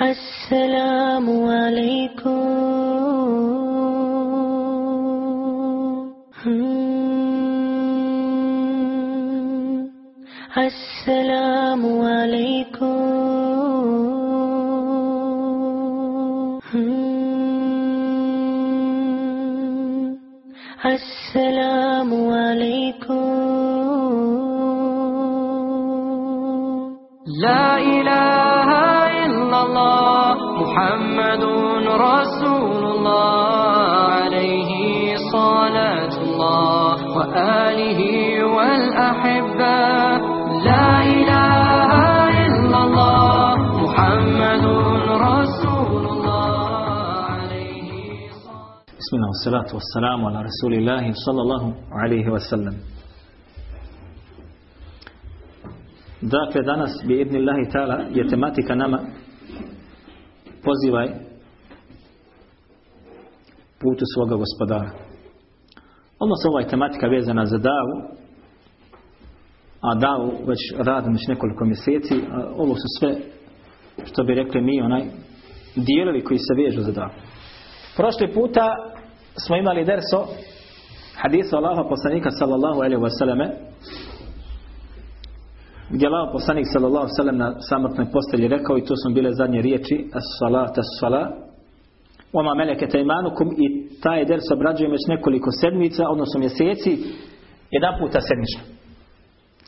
السلام عليكم salatu wassalamu ala rasulillahi sallallahu alaihi wasallam. Dakle, danas bi ibn Allahi ta'ala je tematika nama pozivaj putu svoga gospodara. Odnosno, ova je tematika vezana za davu, a davu već radim već nekoliko mjeseci, a ovo su sve što bi rekli mi onaj dijelovi koji se vežu za davu. Prošli puta smo imali derso hadisa Allaha poslanika sallallahu alaihi wa sallame gdje Allah poslanik sallallahu sallam na samrtnoj postelji rekao i to su bile zadnje riječi as-salat as-salat Oma meleke tajmanukum i taj ders obrađujem već nekoliko sedmica, odnosno mjeseci, jedan puta sedmično.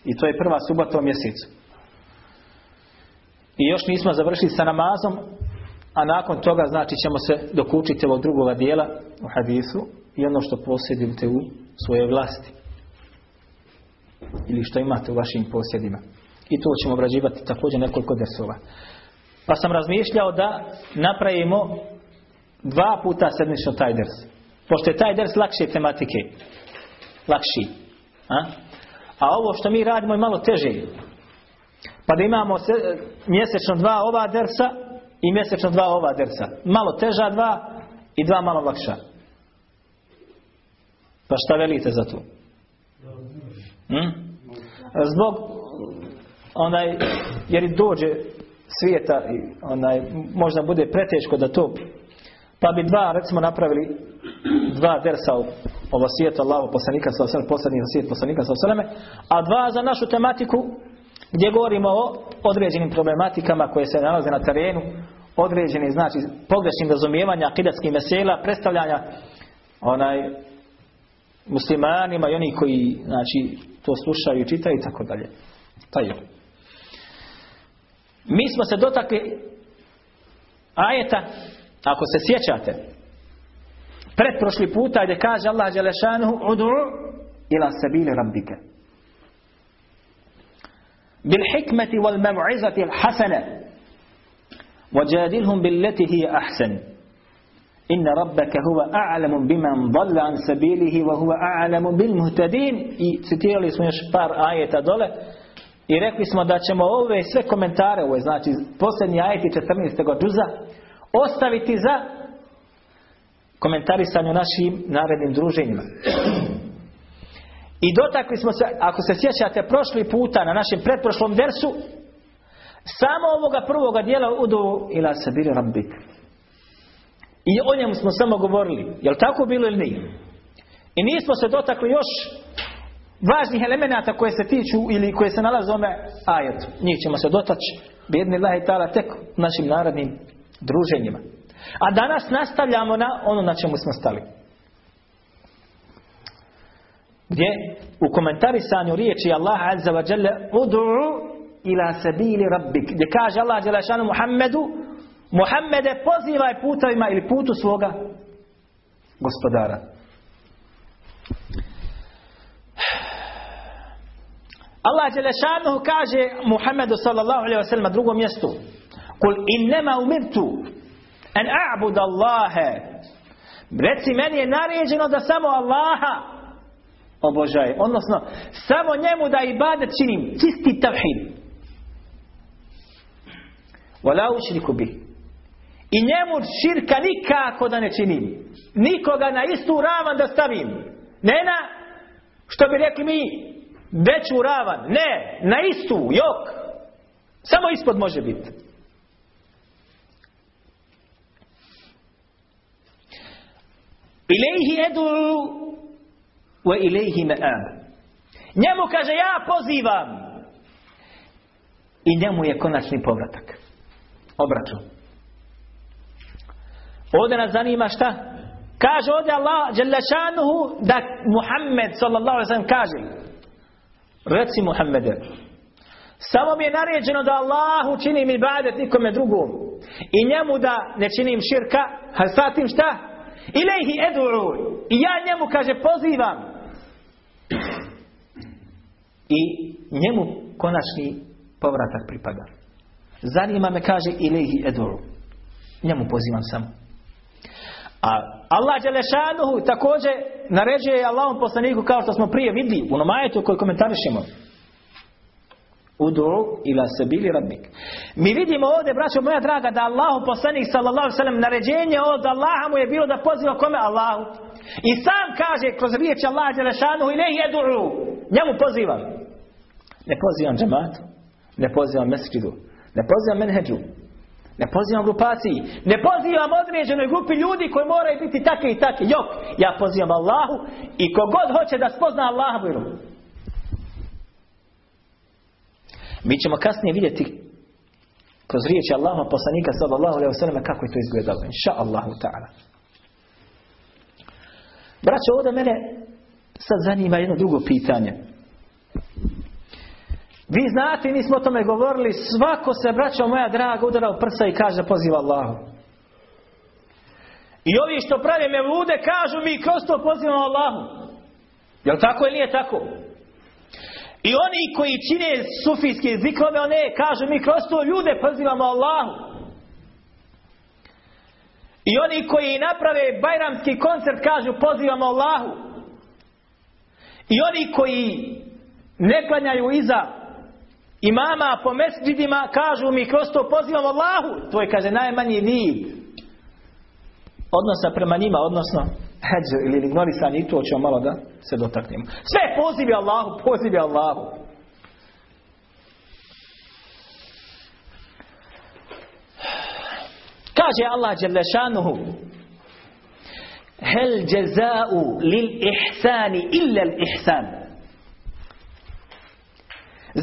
I to je prva subota u mjesecu. I još nismo završili sa namazom, a nakon toga znači ćemo se dokučiti ovog drugoga dijela u hadisu i ono što posjedite u svojoj vlasti. Ili što imate u vašim posjedima. I to ćemo obrađivati također nekoliko dersova. Pa sam razmišljao da napravimo dva puta sedmično taj ders. Pošto je taj ders lakše tematike. Lakši. A? A ovo što mi radimo je malo teže. Pa da imamo se, mjesečno dva ova dersa i mjesečno dva ova dersa. Malo teža dva i dva malo lakša. Pa šta velite za to? Hm? Zbog onaj, jer i dođe svijeta i onaj, možda bude preteško da to pa bi dva recimo napravili dva dersa o vasijetu Allahu poslanika sa osam posljednji vasijet poslanika sa a dva za našu tematiku gdje govorimo o određenim problematikama koje se nalaze na terenu, određeni znači pogrešnim razumijevanja akidatskih mesela, predstavljanja onaj muslimanima i oni koji znači to slušaju i čitaju i tako dalje. Pa je. Mi smo se dotakli ajeta ako se sjećate pretprošli puta gdje kaže Allah Đelešanuhu udu ila sabili rabbike mev'izati al hasane وجادلهم بالتي هي أحسن إن ربك هو أعلم بمن ضل عن سبيله وهو أعلم بالمهتدين i citirali smo još par ajeta dole i rekli smo da ćemo ove sve komentare ove znači posljednji ajeti 14. džuza ostaviti za komentarisanje našim narednim druženjima. I dotakli smo se, ako se sjećate prošli puta na našem pretprošlom dersu, samo ovoga prvoga dijela udu ila sabiri rabbik. I o njemu smo samo govorili. Jel tako bilo ili nije? I nismo se dotakli još važnih elemenata koje se tiču ili koje se nalaze ome ajetu. Njih ćemo se dotaći. Bijedni Allah i ta'ala tek našim narodnim druženjima. A danas nastavljamo na ono na čemu smo stali. Gdje u komentarisanju riječi Allah Azza wa Jalla Udu'u ila sabili rabbik. Gdje kaže Allah wa Muhammedu Muhammede pozivaj putovima ili putu svoga gospodara. Allah Đelešanuhu kaže Muhammedu sallallahu alaihi wa sallam na drugom mjestu Kul innema umirtu en a'bud Allahe. Reci meni je naređeno da samo Allaha obožaje. Odnosno, samo njemu da ibadet činim. Čisti tavhid. Wala ušriku bi. I njemu širka nikako da ne činim. Nikoga na istu ravan da stavim. Ne na, što bi rekli mi, veću ravan. Ne, na istu, jok. Samo ispod može biti. Ilaihi edu wa ilaihi ma'ab. Njemu kaže ja pozivam. I njemu je konačni povratak. Obračun. Ovdje nas zanima šta? Kaže ovdje Allah Đelešanuhu da Muhammed sallallahu alaihi kaže Reci Muhammede Samo mi je naređeno da Allahu činim ibadet nikome drugom I njemu da ne činim širka A šta? Ilaihi edu'u I ja njemu kaže pozivam I njemu konačni povratak pripada Zanima me kaže Ilaihi edu'u Njemu pozivam samo a Allah Đelešanuhu također naređuje Allahom poslaniku kao što smo prije vidli u nomajetu koji komentarišemo. Udu ila sebili rabbik. Mi vidimo ovdje, braćo moja draga, da Allahu poslanik sallallahu sallam naređenje od Allaha mu je bilo da poziva kome Allahu. I sam kaže kroz riječ Allah Đelešanuhu i ne jedu njemu pozivam. Ne pozivam džematu, ne pozivam mesčidu, ne pozivam menheđu, ne pozivam grupaciji. Ne pozivam određenoj grupi ljudi koji moraju biti takve i takve. Jok, ja pozivam Allahu i kogod hoće da spozna Allaha. Mi ćemo kasnije vidjeti kroz riječi Allaha poslanika sallallahu alaihi wasallam kako je to izgledalo. Inša ta'ala. Braćo, ovdje mene sad zanima jedno drugo pitanje. Vi znate, mi smo o tome govorili, svako se, braćo moja draga, udara u prsa i kaže poziva Allahu. I ovi što prave me lude kažu mi kroz to pozivamo Allahu. Jel tako ili nije tako? I oni koji čine sufijske zikrove, one kažu mi kroz to ljude pozivamo Allahu. I oni koji naprave bajramski koncert kažu pozivamo Allahu. I oni koji ne klanjaju iza imama po mesđidima kažu mi kroz to pozivamo Allahu. To je, kaže, najmanji vid odnosa prema njima, odnosno heđ ili ignorisanje i to ćemo malo da se dotaknemo. Sve pozivi Allahu, pozivi Allahu. Kaže Allah Đelešanuhu Hel jezau lil ihsani illa l ihsan.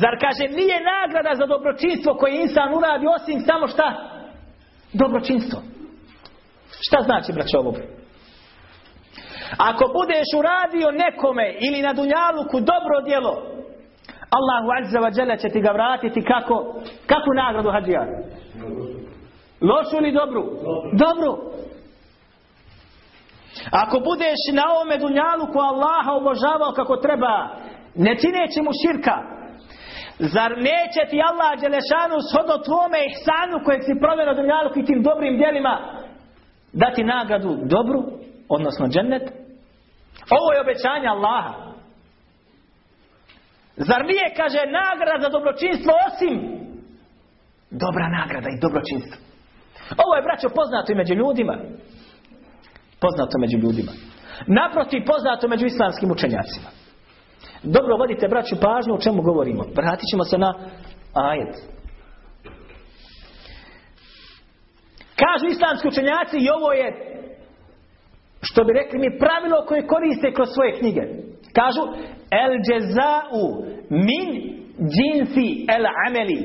Zar kaže nije nagrada za dobročinstvo koje insan uradi osim samo šta? Dobročinstvo. Šta znači braćo ovo? Ako budeš uradio nekome ili na dunjaluku dobro djelo, Allahu azza wa jalla će ti ga vratiti kako? Kakvu nagradu hađija? Lošu ili dobru? Dobru. Ako budeš na ovome dunjaluku Allaha obožavao kako treba, ne čineći mu širka, Zar neće ti Allah Đelešanu shodno tvome ihsanu kojeg si proveo na dunjalu i tim dobrim djelima dati nagradu dobru, odnosno džennet? Ovo je obećanje Allaha. Zar nije, kaže, nagrada za dobročinstvo osim dobra nagrada i dobročinstvo? Ovo je, braćo, poznato i među ljudima. Poznato među ljudima. Naprotiv, poznato među islamskim učenjacima. Dobro vodite braću pažnju o čemu govorimo. Vratit ćemo se na ajet. Kažu islamski učenjaci i ovo je što bi rekli mi pravilo koje koriste kroz svoje knjige. Kažu el jezau min džinsi el ameli.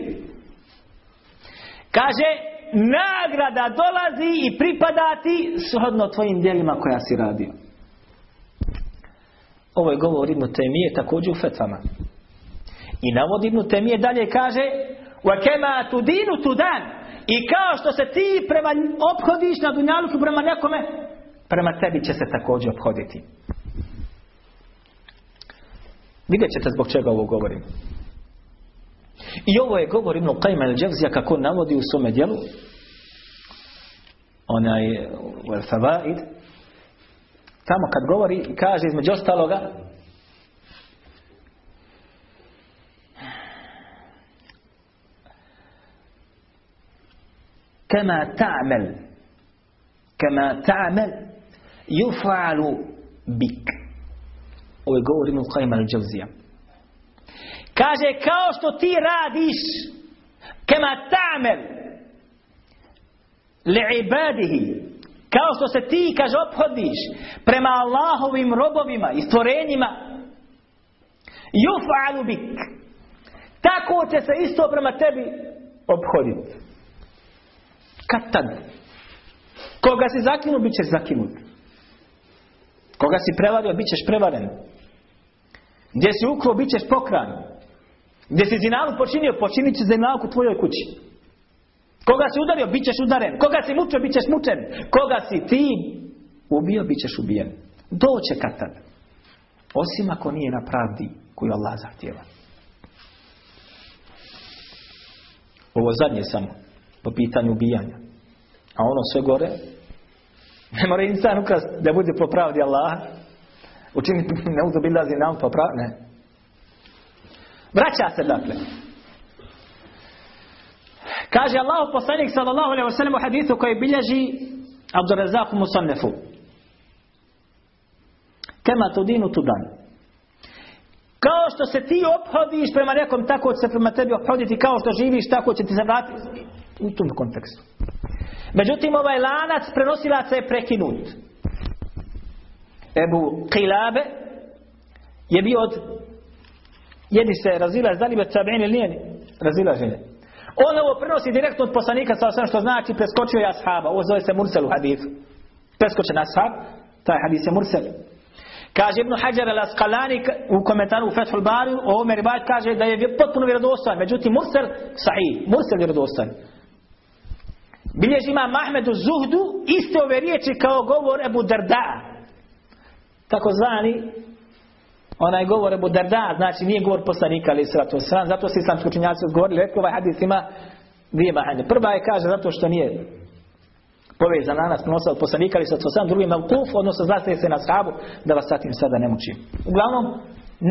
Kaže nagrada dolazi i pripada ti shodno tvojim djelima koja si radio. Ovo je govor Ibn Temije također u fetvama. I navod Ibn Temije dalje kaže وَكَمَا تُدِينُ تُدَانِ I kao što se ti prema obhodiš na dunjaluku prema nekome, prema tebi će se također obhoditi. Vidjet ćete zbog čega ovo govorim. I ovo je govor Ibn Qajma al kako navodi u svome djelu onaj u Al-Fawaid Tamo kad govori, kaže između ostaloga, كما تعمل كما تعمل يفعل بك ovo je govor Ibn Qajma al-Đavzija Kaže, kao što ti radiš, kema ta'mel, li'ibadihi, kao što se ti, kaže, ophodiš prema Allahovim robovima i stvorenjima, yuf'alu bik. Tako će se isto prema tebi obhoditi. Kad tad? Koga si zakinut, bit ćeš zakinut. Koga si prevario, bit ćeš prevaren. Gdje si ukro, bit ćeš pokran. Gdje si zinalu počinio, počinit će zinalu u tvojoj kući. Koga si udario, bit ćeš udaren. Koga si mučio, bit ćeš mučen. Koga si ti ubio, bit ćeš ubijen. Doće kad tad. Osim ako nije na pravdi koju Allah zahtjeva. Ovo zadnje samo. Po pitanju ubijanja. A ono sve gore. Ne mora insan ukrast da bude po pravdi Allaha. Učiniti ne uzobilazi nam po pravdi. Ne. Vraća se dakle. Kaže Allah poslanik sallallahu alejhi ve sellem u hadisu koji bilježi Abdurrazzaq Musannefu. Kema tudinu tudan. Kao što se ti ophodiš prema nekom, tako će se prema tebi ophoditi. Kao što živiš, tako će ti se vratiti. U tom kontekstu. Međutim, ovaj lanac prenosilaca je prekinut. Ebu Kilabe je bio od jedni se razila da li tabini ili nije razilaženje. On ovo prenosi direktno od poslanika sa što znači preskočio je ashaba. Ovo zove se Mursel u hadithu. Preskočen ashab, taj hadis je Mursel. Kaže Ibn Hajar al-Asqalani u komentaru u Fethul Bari, o ovome kaže da je potpuno vjerodostan. Međutim, Mursel sahih, Mursel vjerodostan. Bilježi ima Mahmedu Zuhdu iste ove riječi kao govor Ebu Darda. Tako zvani onaj govor Ebu Darda, znači nije govor poslanika ali sratu sram, zato su islamski učenjaci odgovorili, rekli ovaj hadis ima dvije mahanje. Prva je kaže zato što nije povezan lanas prenosa od poslanika ali sratu sram, drugi mevkuf, odnosno zastaje se na sahabu, da vas satim sada ne mučim. Uglavnom,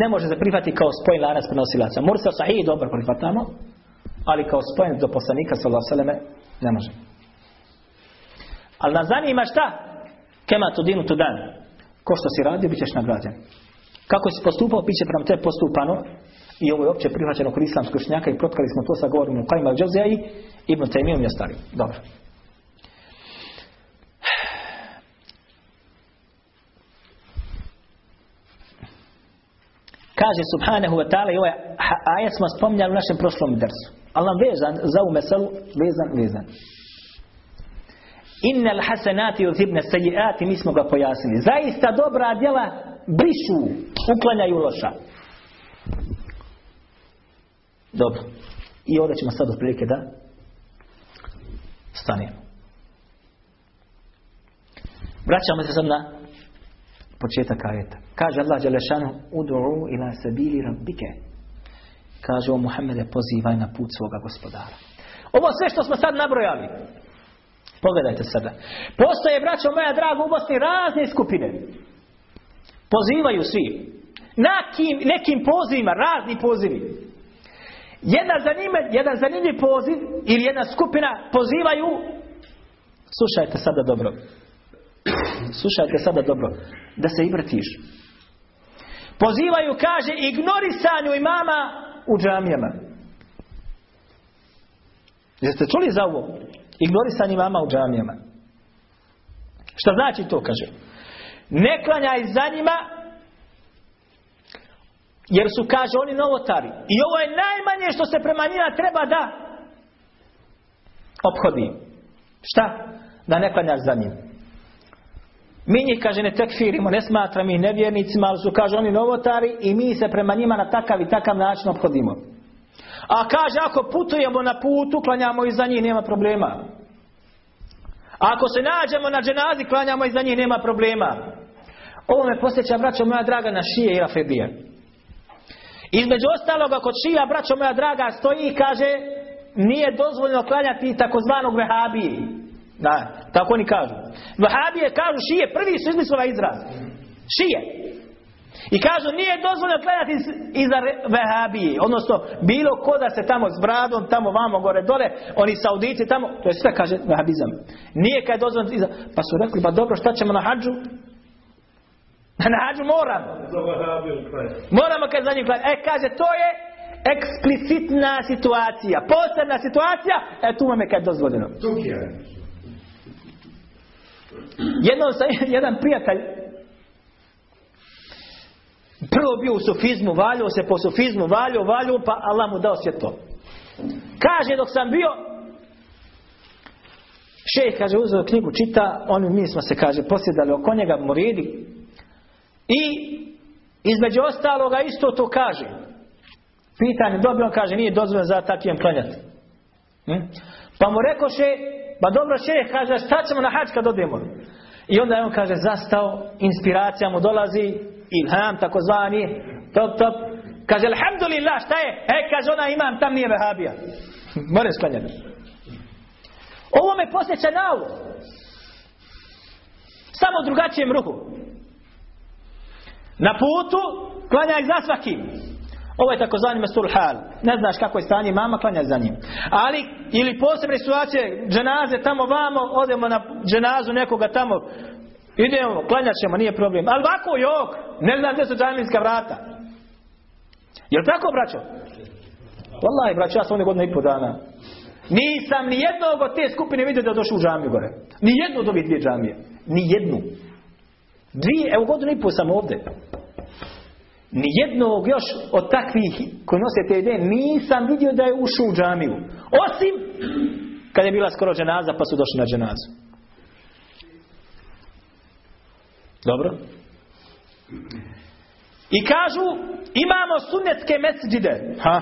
ne može se prihvatiti kao spojen lanas prenosilaca. Mursa sahih dobro prihvatamo, ali kao spojen do poslanika sallallahu alejhi ne može. Ali nas zanima šta? Kema tu dinu tu dan. Ko što si radio, bit ćeš nagrađen. Kako si postupao, bit će prema te postupano. I ovo je opće prihvaćeno kod islamskog šnjaka i protkali smo to sa govorom u Kajma Džozija i Ibn Taymijom i ostali. Dobro. Kaže Subhanahu wa ta'ala i ovaj ajet smo spominjali u našem prošlom dersu. Ali nam vezan za ovu meselu, vezan, vezan. Innal hasenati uzibne sejiati, mi smo ga pojasnili. Zaista dobra djela brišu, uklanjaju loša. Dobro. I ovdje ćemo sad otprilike da stanemo. Vraćamo se sad na početak ajeta. Kaže Allah Đelešanu Udu'u ila sabili rabbike. Kaže o Muhammede pozivaj na put svoga gospodara. Ovo sve što smo sad nabrojali. Pogledajte sada. Postoje, braćo moja draga, u Bosni razne skupine. Pozivaju svi. Nekim, nekim pozivima, razni pozivi. Jedna zanime, jedan zanimljiv poziv ili jedna skupina pozivaju Slušajte sada dobro. Slušajte sada dobro. Da se i vrtiš. Pozivaju, kaže, ignorisanju imama u džamijama. Jeste čuli za ovo? Ignorisanje imama u džamijama. Šta znači to, kaže? Ne klanjaj za njima, jer su, kaže, oni novotari. I ovo je najmanje što se prema njima treba da obhodi. Šta? Da ne klanjaš za njim. Mi njih, kaže, ne tekfirimo, ne smatramo ih nevjernicima, ali su, kaže, oni novotari i mi se prema njima na takav i takav način obhodimo. A kaže, ako putujemo na put, klanjamo za njih, nema problema. Ako se nađemo na dženazi, klanjamo i za njih, nema problema. Ovo me posjeća, braćo moja draga, na šije i afedije. Između ostaloga, kod šija, braćo moja draga, stoji i kaže, nije dozvoljeno klanjati takozvanog vehabiji. Da, tako oni kažu. Vehabije kažu šije, prvi su izmislila izraz. Šije. I kažu nije dozvoljeno klanjati iza vehabije. Odnosno bilo ko da se tamo s bradom, tamo vamo gore dole, oni saudici tamo, to je sve kaže vehabizam. Nije kad je dozvoljeno iza. Pa su rekli, pa dobro šta ćemo na hađu? Na hađu moramo. Moramo kad za njim. E kaže to je eksplicitna situacija, posebna situacija, e tu vam je kad dozvoljeno. Jednom sam, jedan prijatelj prvo bio u sufizmu, valjao se po sufizmu, valjao, valjao, pa Allah mu dao svjetlo. Kaže dok sam bio Šejh kaže uzeo knjigu, čita, oni mi smo se kaže posjedali oko njega moridi i između ostaloga isto to kaže. Pitanje dobio, on kaže nije dozvoljeno za takvijem klanjati. Hm? Pa mu rekoše, pa dobro šejh kaže šta ćemo na hač kad odemo? I onda on kaže zastao, inspiracija mu dolazi, ilham takozvani, top top. Kaže alhamdulillah šta je? E kaže ona imam tam nije vehabija. More sklanjati. Ovo me posjeća na ovo. Samo drugačijem ruhu. Na putu klanjaj za svakim. Ovo je takozvani mestul hal. Ne znaš kako je stanje mama, klanjaj za njim. Ali, ili posebne situacije, dženaze tamo vamo, odemo na dženazu nekoga tamo, idemo, klanjat ćemo, nije problem. Ali ovako jok, ne znam gdje su džamijska vrata. Jel tako, braćo? Wallahi, braćo, ja sam ovdje godina i pol dana. Nisam ni jednog od te skupine vidio da došao u džamiju gore. Ni jednu od ovih dvije džamije. Ni jednu. Dvije, evo godinu i pol sam ovdje. Ni jednog još od takvih koji nose te ideje nisam vidio da je ušao u džamiju. Osim kad je bila skoro dženaza pa su došli na dženazu. Dobro? I kažu imamo sunnetske mesđide. Ha?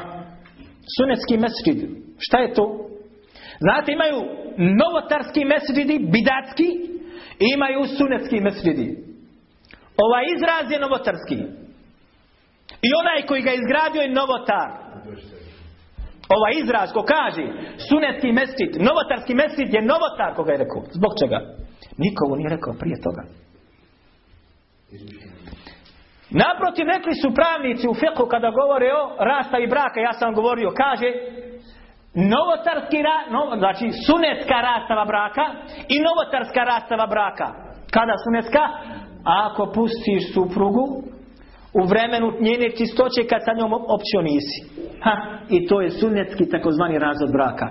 Sunetski mesđid. Šta je to? Znate, imaju novotarski mesđidi, bidatski, i imaju sunetski mesđidi. Ovaj izraz je novotarski. I onaj koji ga izgradio je novotar. Ovaj izraz ko kaže sunetski mesđid, novotarski mesđid je novotar koga je rekao. Zbog čega? Nikomu nije rekao prije toga. Naprotiv, rekli su pravnici u fiqhu kada govore o rastavi braka, ja sam govorio, kaže novotarski ra, no, znači sunetska rastava braka i novotarska rastava braka. Kada sunetska? Ako pustiš suprugu u vremenu njene čistoće kad sa njom općio nisi. Ha, I to je sunetski takozvani razvod braka.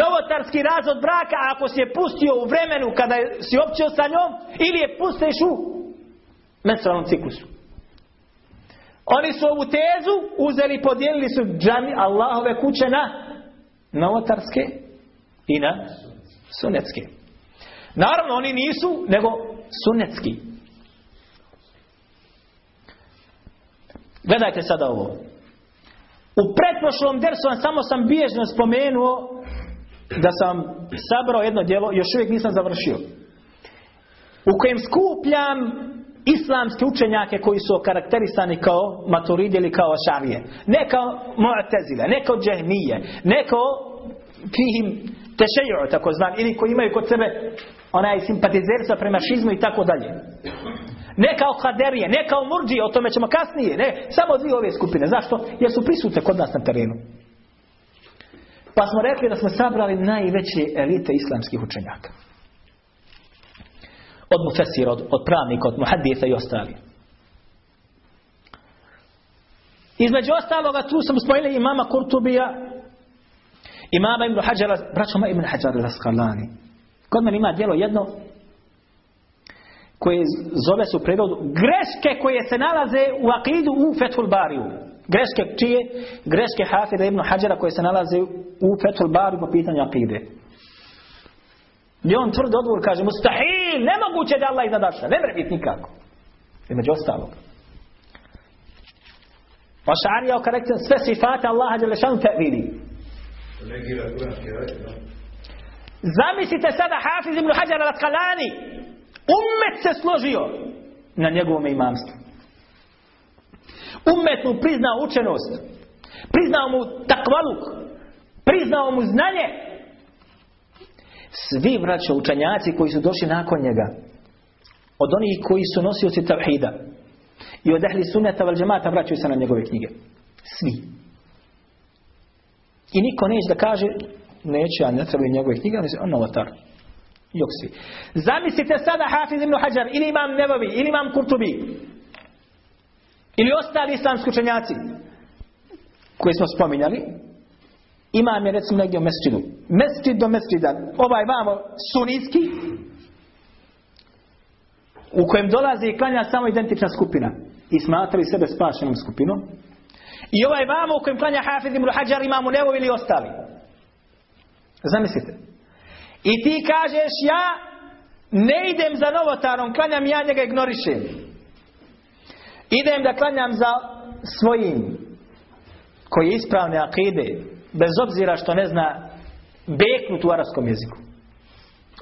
Novotarski razvod braka ako si je pustio u vremenu kada si općio sa njom ili je pustiš u menstrualnom ciklusu. Oni su ovu tezu uzeli i podijelili su džami Allahove kuće na novotarske i na sunetske. Naravno, oni nisu, nego sunetski. Gledajte sada ovo. U pretprošlom dersu vam samo sam bježno spomenuo da sam sabrao jedno djelo, još uvijek nisam završio. U kojem skupljam islamske učenjake koji su okarakterisani kao maturidi ili kao šarije. Ne kao mu'tezile, ne kao džehmije, ne kao fihim tešeju, tako znam, ili koji imaju kod sebe onaj simpatizerstva prema šizmu i tako dalje. Ne kao haderije, ne kao murđije, o tome ćemo kasnije, ne, samo dvije ove skupine. Zašto? Jer su prisutne kod nas na terenu. Pa smo rekli da smo sabrali najveće elite islamskih učenjaka od mufesira, od, od pravnika, od muhadisa i ostali. Između ostaloga tu sam spojili imama Kurtubija, imama Ibn Hađara, braćoma Ibn Hađara Laskalani. Kod mene ima djelo jedno koje zove su prevodu greške koje se nalaze u akidu u Fethul Bariju. Greške čije? Greške Hafida Ibn Hađara koje se nalaze u Fethul Bariju po pitanju akide. I on tvrd odgovor kaže, mustahil, nemoguće da Allah iznad arša, ne mre biti nikako. I među ostalog. Pa šarija o karakter sve sifate Allaha Đelešanu te vidi. Zamislite sada Hafiz ibn Hajar al-Asqalani. Ummet se složio na njegovom imamstvu. Ummet mu priznao učenost. Priznao mu takvaluk. Priznao mu znanje. Svi vraća učenjaci koji su došli nakon njega. Od onih koji su nosioci tavhida. I od ehli sunneta val džemata vraćaju se na njegove knjige. Svi. I niko neće da kaže neće, a ne trebaju njegove knjige, ali on novotar. Jok svi. Zamislite sada Hafiz ibn Hajar, ili imam Nevavi, ili imam Kurtubi. Ili ostali islamski učenjaci. koji smo spominjali, imam je recimo negdje u mesčidu. Mesčid do mesčida, ovaj vamo sunitski, u kojem dolazi i klanja samo identična skupina i smatraju sebe spašenom skupinom. I ovaj vamo u kojem klanja Hafiz ibn Hajar imamu Nevo ili ostali. Zamislite. I ti kažeš ja ne idem za novotarom, klanjam ja njega ignorišem. Idem da klanjam za svojim koji je ispravne akide, bez obzira što ne zna beknut u arabskom jeziku.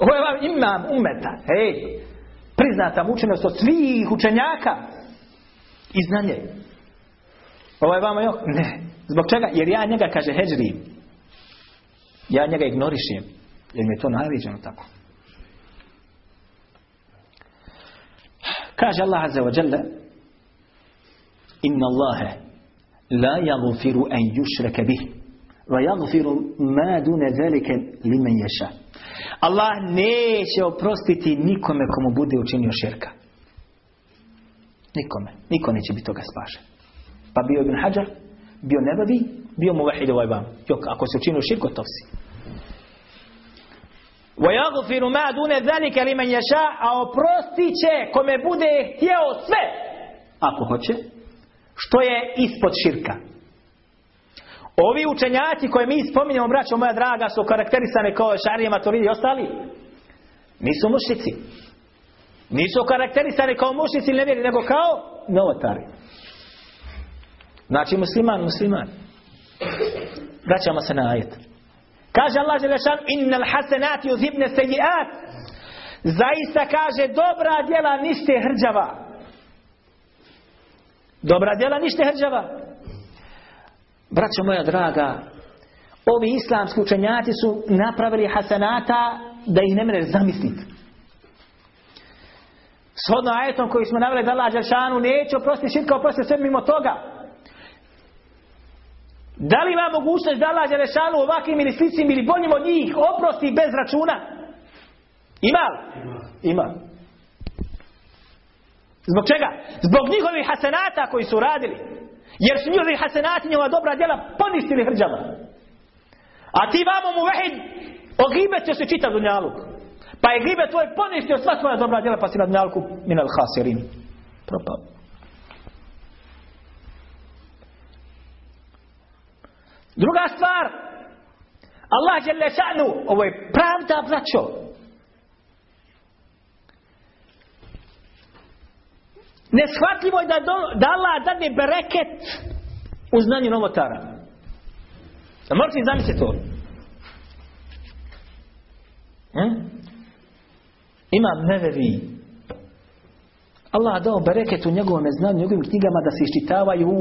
Ovo je vam imam umeta, hej, priznata mučenost od svih učenjaka i znanje. Ovo je vama jok? Ne. Zbog čega? Jer ja njega, kaže, heđrim. Ja njega ignorišem. Jer mi je to naređeno tako. Kaže Allah Azza wa Jalla Inna Allahe la yagfiru an yushraka bih wa yagfiru ma dune zalika liman yasha. Allah neće oprostiti nikome komu bude učinio širka. Nikome. Niko neće biti toga spašen. Pa bio Ibn Hajar, bio nebavi, bio mu vahid ovaj vam. Ako se učinio širk, gotov si. وَيَغْفِرُ مَا دُونَ ذَلِكَ لِمَنْ يَشَاءَ A oprostit će kome bude htjeo sve. Ako hoće. Što je ispod širka. Ovi učenjaci koje mi spominjamo, braćo moja draga, su karakterisane kao šarije, maturidi i ostali. Nisu mušici. Nisu karakterisane kao mušici ili nevjeri, nego kao novotari. Znači musliman, musliman. Vraćamo se na ajet. Kaže Allah Želešan, innal hasenat yuzhibne sejiat. Zaista kaže, dobra djela nište hrđava. Dobra djela nište hrđava. Braćo moja draga, ovi islamski učenjaci su napravili hasenata da ih ne mreš zamisliti. Shodno ajetom koji smo naveli da Allah Želešanu neće oprostiti širka, oprostiti sve mimo toga. Da li ima mogućnost da Allah Đelešanu ovakvim ili sličnim ili boljim od njih oprosti bez računa? Ima li? Ima. Zbog čega? Zbog njihovih hasenata koji su radili. Jer su njihovi hasenati njihova dobra djela poništili hrđava. A ti vamo mu vehid ogibetio se čitav dunjaluk. Pa je gibe tvoj poništio sva svoja dobra djela pa si na dunjalku minal hasirin. Propao. Druga stvar, Allah je šanu, ovo je pravda, braćo. Neshvatljivo je da, do, da Allah dadne bereket u znanju novotara. Da možete zamisliti to? Hm? Imam nevevi. Allah dao bereket u njegovom znanju, njegovim knjigama da se iščitavaju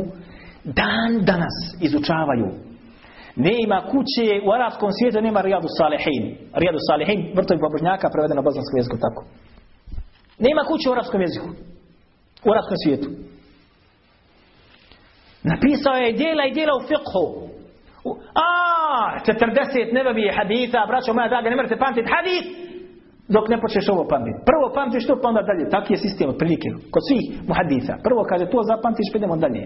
dan danas, izučavaju. Nema kuće u arabskom svijetu, nema Rijadu Salihin. Rijadu Salihin, vrtovi pobožnjaka, prevedeno bosanskom jeziku tako. Nema kuće u arabskom jeziku. U arabskom svijetu. Napisao je dijela i dijela u fiqhu. A, 40 nebavi haditha, braćo moja draga, ne morate pamtiti hadith, dok ne počneš ovo pamtiti. Prvo pamtiš to, pa onda dalje. Taki je sistem otprilike. Kod svih muhaditha. Prvo kaže to zapamtiš, pa idemo dalje.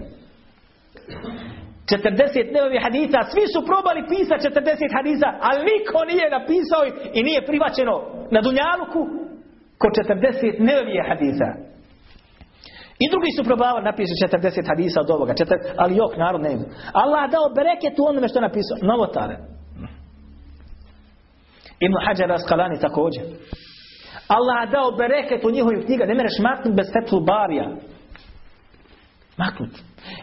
40 neovi hadisa, svi su probali pisati 40 hadisa, ali niko nije napisao i nije privaćeno na Dunjaluku kod 40 neovi hadisa. I drugi su probavali napisu 40 hadisa od ovoga, 40, ali jok, narod ne Allah dao bereket u onome što je napisao, novotare. Ibn Hajar Askalani također. Allah dao bereket u njihovim knjiga, ne mereš maknuti bez Fethul Barija. Maknuti.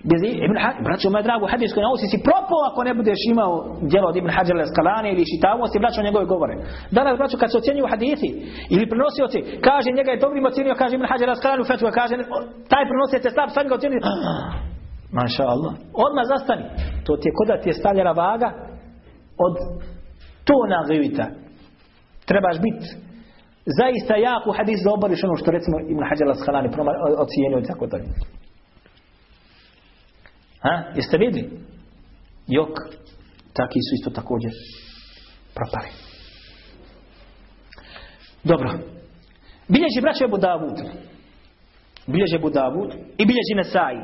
Bez Ibn Hajar, braćo moje drago, hadijskoj nauci si propao ako ne budeš imao djelo od Ibn Hajar Askalani ili šitavo si braćo njegove govore. Danas braćo kad se ocjenjuju hadithi ili prenosioci, kaže njega je dobrim ocjenio, kaže Ibn Hajar Askalani u Fethu, kaže taj prenosio te slab, sad ga ocjenio. Maša Allah. Odmah zastani. To ti je kod ti je stavljena vaga od tona givita. Trebaš biti zaista jak u hadis da obariš ono što recimo Ibn Hajar Askalani ocijenio i tako dalje. Ha? Jeste vidjeli? Jok. Taki su isto također propali. Dobro. Bilježi braćo Ebu Davud. bilježi Budavud i bilježi Nesai.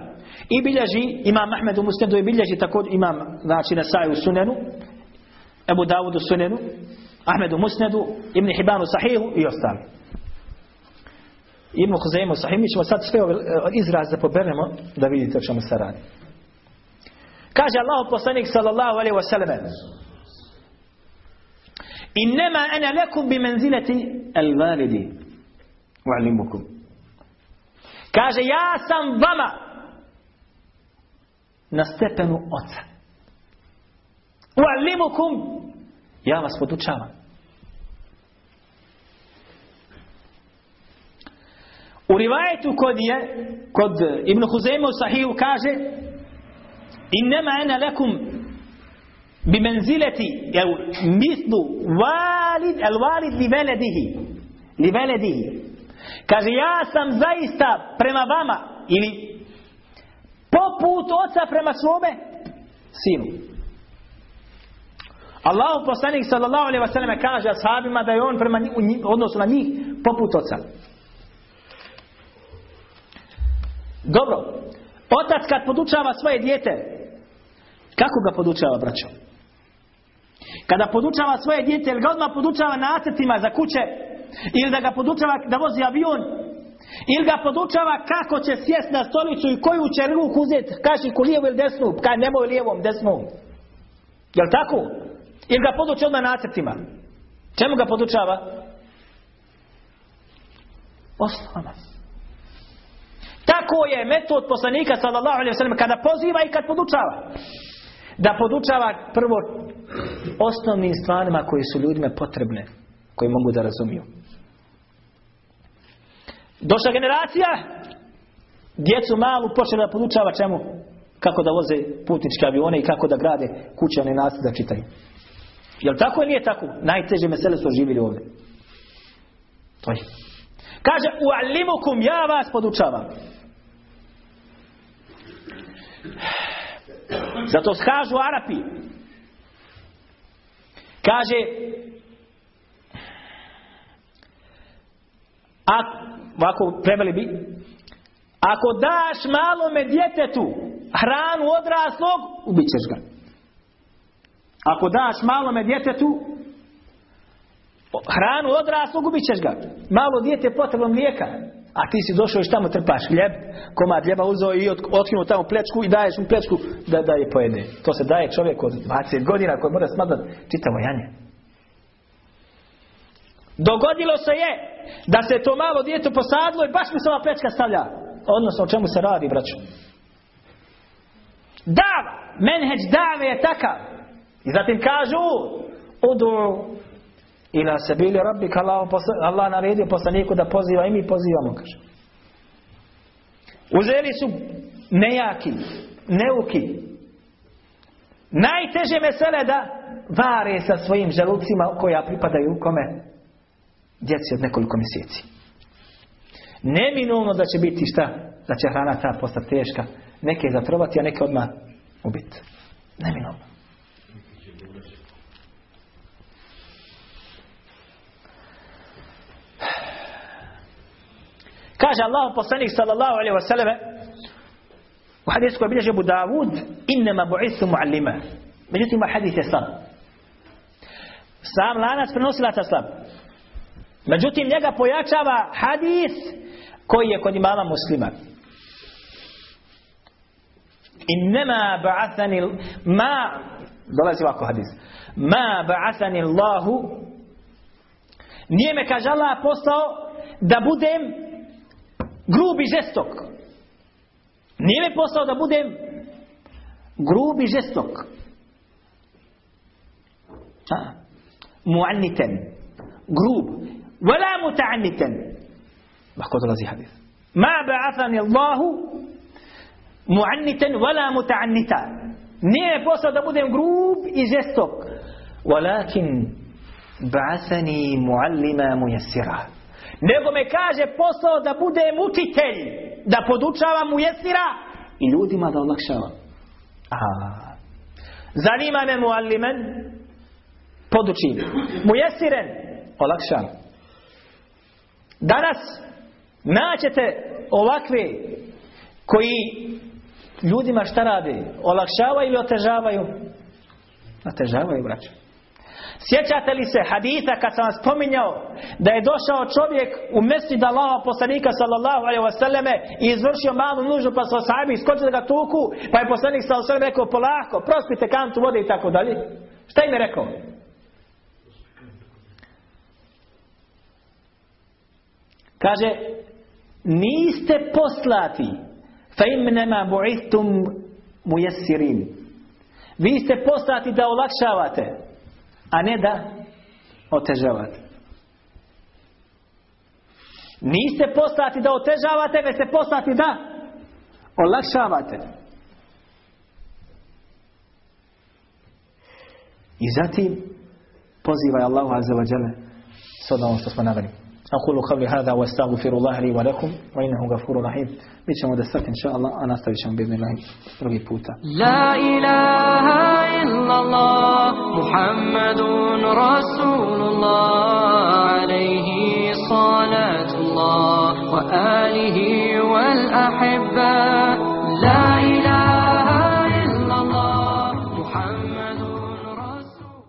I bilježi Imam Ahmed u Musnedu i bilježi također Imam znači Nesai u Sunenu, Ebu Davud u Sunenu, Ahmed u Musnedu, Ibn Hibban u Sahihu i ostali. Ibn Huzaim u Sahihu. Mi ćemo sad sve ove izraze poberemo da vidite o čemu se radi. Kaže Allah poslanik sallallahu alaihi wasallam Innema ana lakum bi menzileti al validi u'allimukum. Kaže ja sam vama na stepenu oca. U'allimukum ja vas podučavam. U rivajetu kod je kod Ibn Huzeyma u Sahihu kaže Menzileti jel, mislu valid el valid li veledihi li veledihi kaže ja sam zaista prema vama ili poput oca prema svome sinu Allahu poslanik sallallahu alejhi ve selleme kaže ashabima da je on prema njih, odnosu na njih poput oca. Dobro. Otac kad podučava svoje dijete, kako ga podučava, braćo? Kada podučava svoje dijete, ili ga odmah podučava nacrtima za kuće, ili da ga podučava da vozi avion, ili ga podučava kako će sjest na stolicu i koju će ruku uzeti, kaži ku lijevu ili desnu, kaj nemoj lijevom, desnom. Jel tako? Ili ga poduče odmah nacrtima? Čemu ga podučava? Osnovama. Tako je metod poslanika sallallahu alaihi wasallam kada poziva i kad podučava. Da podučava prvo osnovnim stvarima koji su ljudima potrebne, koji mogu da razumiju. Došla generacija, djecu malu počela da podučava čemu? Kako da voze putničke avione i kako da grade kuće, one nas da čitaju. Jel tako ili nije tako? Najteže mesele su živjeli ovdje. To je. Kaže, u alimukum ja vas podučavam. Zato skažu Arapi. Kaže, a, ovako preveli bi, ako daš malome djetetu hranu odraslog, ubit ćeš ga. Ako daš malome djetetu hranu odraslog, ubit ćeš ga. Malo dijete je potrebno mlijeka. A ti si došao i tamo trpaš hljeb, komad hljeba uzeo i otkinuo tamo plečku i daješ mu plečku da, da je pojede. To se daje čovjek od 20 godina koji mora smadat čitavo janje. Dogodilo se je da se to malo dijete posadilo i baš mi se ova plečka stavlja. Odnosno o čemu se radi, braću. Dav, menheđ dave je takav. I zatim kažu Udu ila se bili rabbika Allah, Allah naredio poslaniku da poziva i mi pozivamo kaže. Uzeli su nejaki, neuki. Najteže mesele da vare sa svojim želucima koja pripadaju kome? Djeci od nekoliko mjeseci. Neminovno da će biti šta? Da će hrana ta postati teška. Neke zatrovati, a neke odmah ubiti. Neminovno. Kaže Allah poslanik sallallahu alaihi wasallam u hadisu koji bilježi Abu Davud innama bu'isu muallima. Međutim, ovaj hadis je slab. Sam lanac prenosilaca slab. Međutim, njega pojačava hadis koji je kod imama muslima. Innama ba'athani ma dolazi ovako hadis. Ma ba'athani Allahu nije me kaže Allah postao da budem grub i žestok. Nije me poslao da budem grub i žestok. Muanniten. Grub. Vela mutaanniten. Lako dolazi hadis. Ma ba'athani Allahu muanniten vela mutaannita. Nije me poslao da budem grub i žestok. Walakin ba'athani muallima mujassira nego me kaže poslao da budem učitelj, da podučavam mu jesira i ljudima da olakšavam. A, zanima me mu alimen, podučim. Mu jesiren, olakšavam. Danas naćete ovakve koji ljudima šta rade? Olakšavaju ili otežavaju? Otežavaju, braće. Sjećate li se haditha kad sam vam spominjao da je došao čovjek u mesjid Allaha poslanika sallallahu alaihi wasallame i izvršio malu nužu pa su sahabi iskočili da ga tuku pa je poslanik sallallahu alaihi rekao polako prospite kantu vode i tako dalje. Šta im je rekao? Kaže niste poslati fa imnema bu'ithum mujassirin. Vi ste poslati da olakšavate a ne da otežavate. Niste poslati da otežavate, već ste poslati da olakšavate. I zatim poziva Allahu Azza wa Jalla s ono što smo naveli. أقول قبل هذا واستغفر الله لي ولكم وإنه غفور رحيم. بيت شمو إن شاء الله أنا استغيشم بإذن الله ربي بوتا لا إله إلا الله محمد رسول الله عليه صلاة الله وآله والأحبات